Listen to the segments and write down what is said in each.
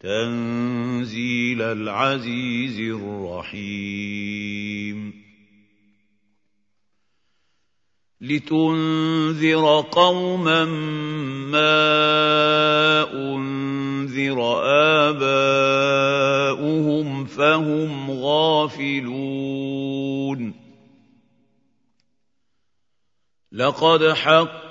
تنزيل العزيز الرحيم. لتنذر قوما ما أنذر آباؤهم فهم غافلون. لقد حق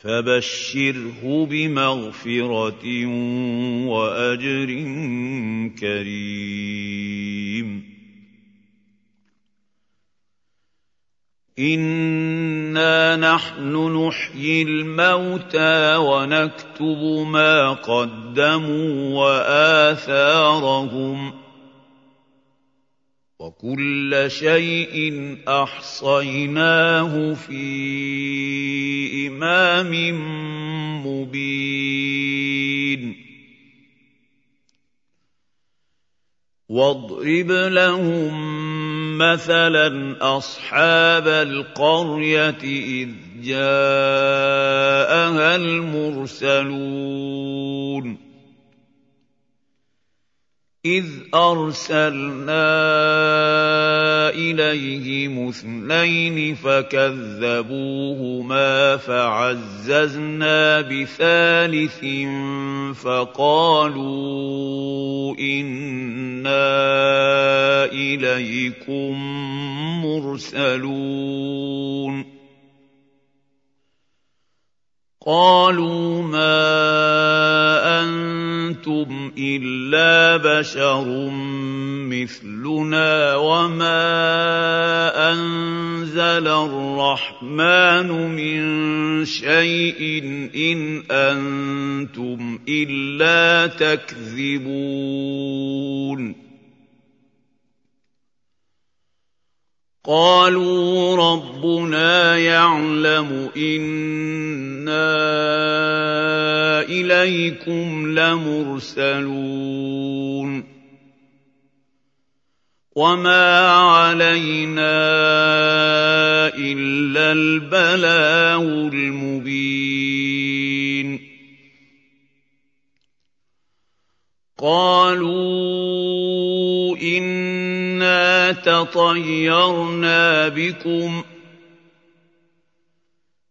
فبشره بمغفرة وأجر كريم. انا نحن نحيي الموتى ونكتب ما قدموا واثارهم وكل شيء احصيناه في امام مبين واضرب لهم مثلا اصحاب القريه اذ جاءها المرسلون إذ أرسلنا إليهم اثنين فكذبوهما فعززنا بثالث فقالوا إنا إليكم مرسلون. قالوا ما أنتم إلا بشر مثلنا وما انزل الرحمن من شيء ان أنتم الا تكذبون قالوا ربنا يعلم أنا اليكم لمرسلون وما علينا الا البلاغ المبين قالوا انا تطيرنا بكم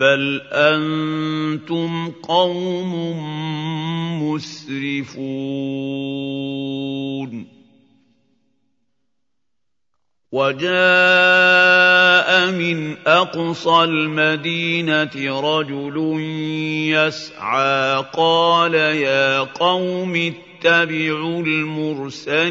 بل أنتم قوم مسرفون وجاء من اقصى المدينة رجل يسعى قال يا قوم اتبعوا المرسلين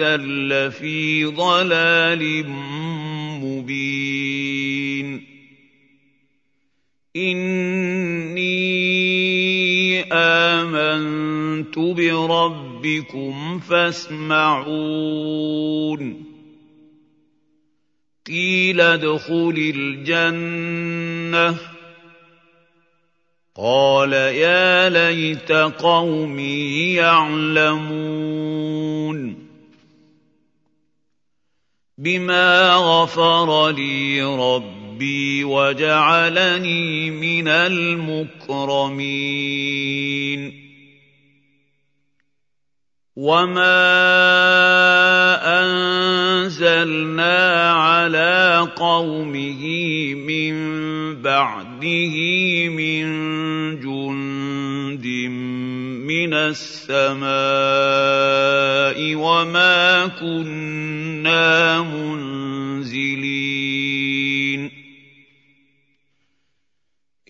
إِذًا لَّفِي ضَلَالٍ مُّبِينٍ. إِنِّي آمَنتُ بِرَبِّكُمْ فَاسْمَعُونِ. قِيلَ ادْخُلِ الْجَنَّةَ. قَالَ يَا لَيْتَ قَوْمِي يَعْلَمُونَ. بما غفر لي ربي وجعلني من المكرمين وما انزلنا على قومه من بعده من جند من السماء وما كنا منزلين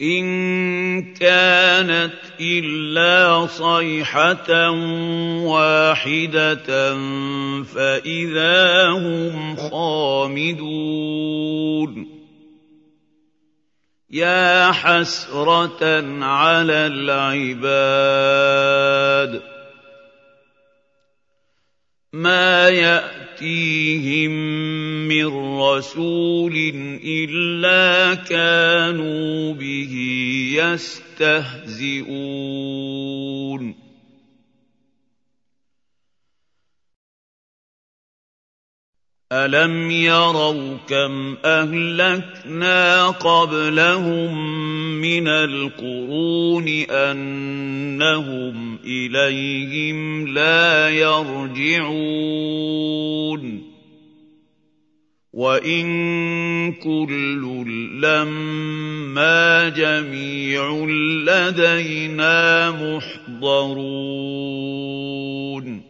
ان كانت الا صيحه واحدة فاذا هم خامدون يا حسرة على العباد ما يأتيهم من رسول إلا كانوا به يستهزئون أَلَمْ يَرَوْا كَمْ أَهْلَكْنَا قَبْلَهُم مِّنَ الْقُرُونِ أَنَّهُمْ إِلَيْهِمْ لَا يَرْجِعُونَ. وَإِن كُلٌّ لَّمَّا جَمِيعٌ لَّدَيْنَا مُحْضَرُونَ.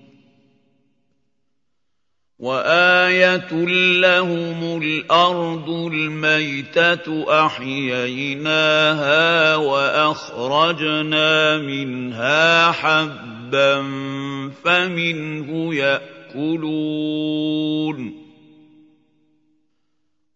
وَآيَةٌ لَّهُمُ الْأَرْضُ الْمَيْتَةُ أَحْيَيْنَاهَا وَأَخْرَجْنَا مِنْهَا حَبًّا فَمِنْهُ يَأْكُلُونَ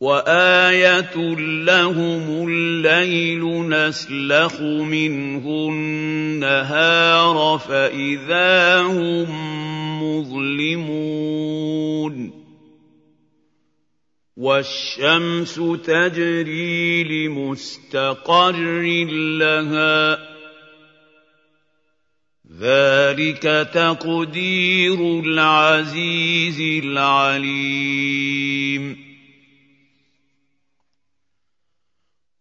وآية لهم الليل نسلخ منه النهار فإذا هم مظلمون والشمس تجري لمستقر لها ذلك تقدير العزيز العليم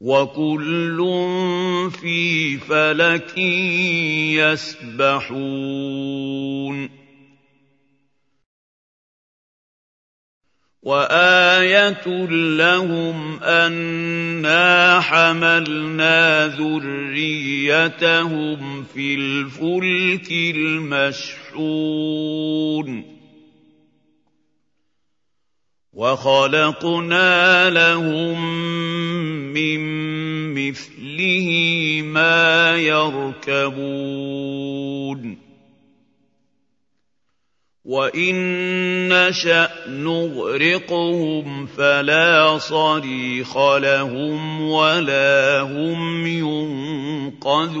وكل في فلك يسبحون وايه لهم انا حملنا ذريتهم في الفلك المشحون وخلقنا لهم من مثله ما يركبون. وإن نشأ نغرقهم فلا صريخ لهم ولا هم ينقذون.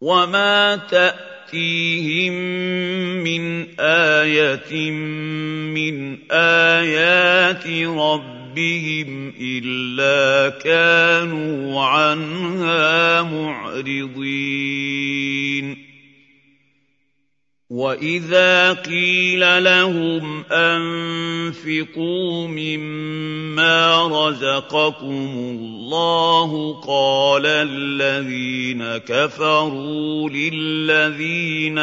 وما تاتيهم من إيه من ايات ربهم الا كانوا عنها معرضين واذا قيل لهم انفقوا مما رزقكم الله قال الذين كفروا للذين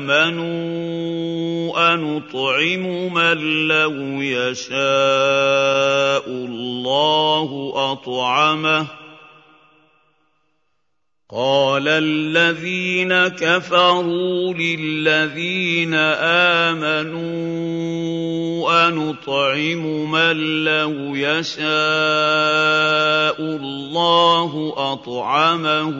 امنوا انطعم من لو يشاء الله اطعمه قال الذين كفروا للذين آمنوا أنطعم من لو يشاء الله أطعمه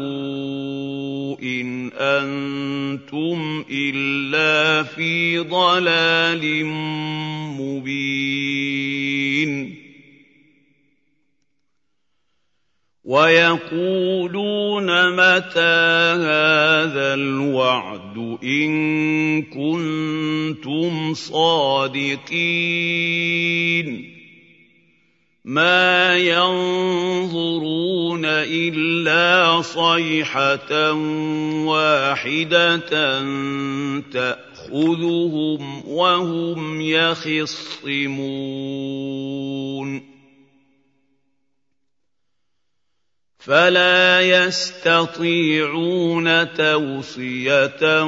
إن أنتم إلا في ضلال مبين. ويقولون متى هذا الوعد إن كنتم صادقين ما ينظرون إلا صيحة واحدة تأخذهم وهم يخصمون فلا يستطيعون توصية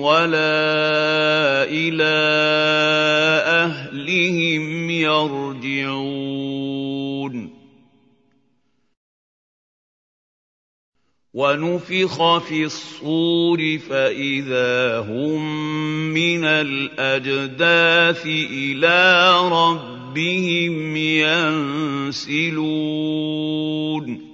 ولا إلى أهلهم يرجعون. ونفخ في الصور فإذا هم من الأجداث إلى ربهم ينسلون.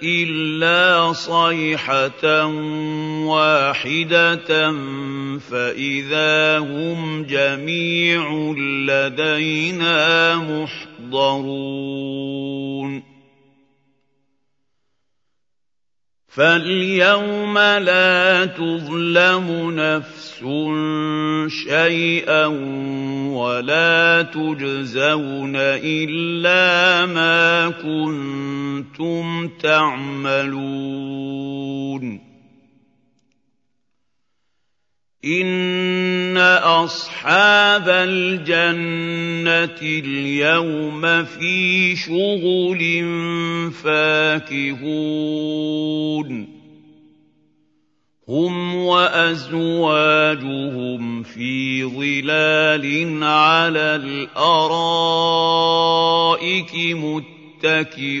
كانت إلا صيحة واحدة فإذا هم جميع لدينا محضرون. فاليوم لا تظلم نفس شيئا ولا تجزون الا ما كنتم تعملون ان اصحاب الجنه اليوم في شغل فاكهون هم وازواجهم في ظلال على الارائك متكئون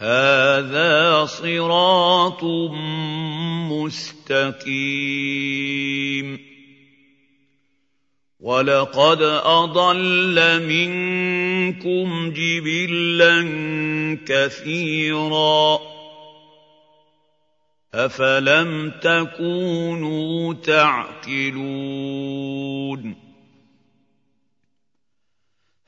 هَٰذَا صِرَاطٌ مُّسْتَقِيمٌ. وَلَقَدْ أَضَلَّ مِنكُمْ جِبِلًّا كَثِيرًا ۖ. أَفَلَمْ تَكُونُوا تَعْقِلُونَ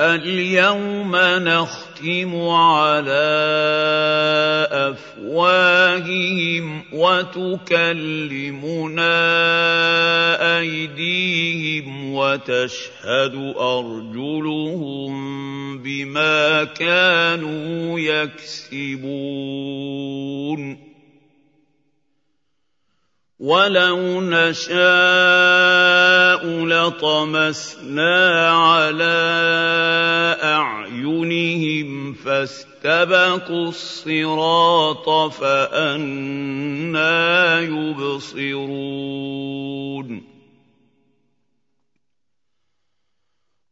الْيَوْمَ نَخْتِمُ عَلَىٰ أَفْوَاهِهِمْ وَتُكَلِّمُنَا أَيْدِيهِمْ وَتَشْهَدُ أَرْجُلُهُم بِمَا كَانُوا يَكْسِبُونَ. وَلَوْ نَشَاءُ لَطَمَسْنَا عَلَىٰ أَعْيُنِهِمْ فَاسْتَبَقُوا الصِّرَاطَ فَأَنَّىٰ يُبْصِرُونَ